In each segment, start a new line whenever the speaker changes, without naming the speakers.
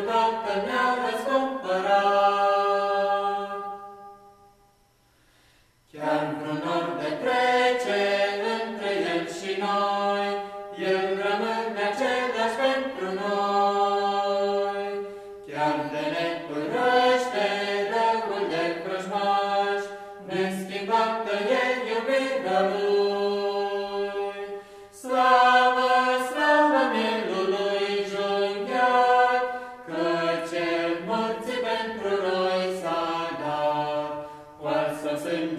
armata mea Chiar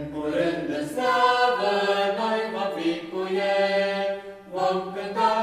În curând în slavă noi vom fi cu El, vom cânta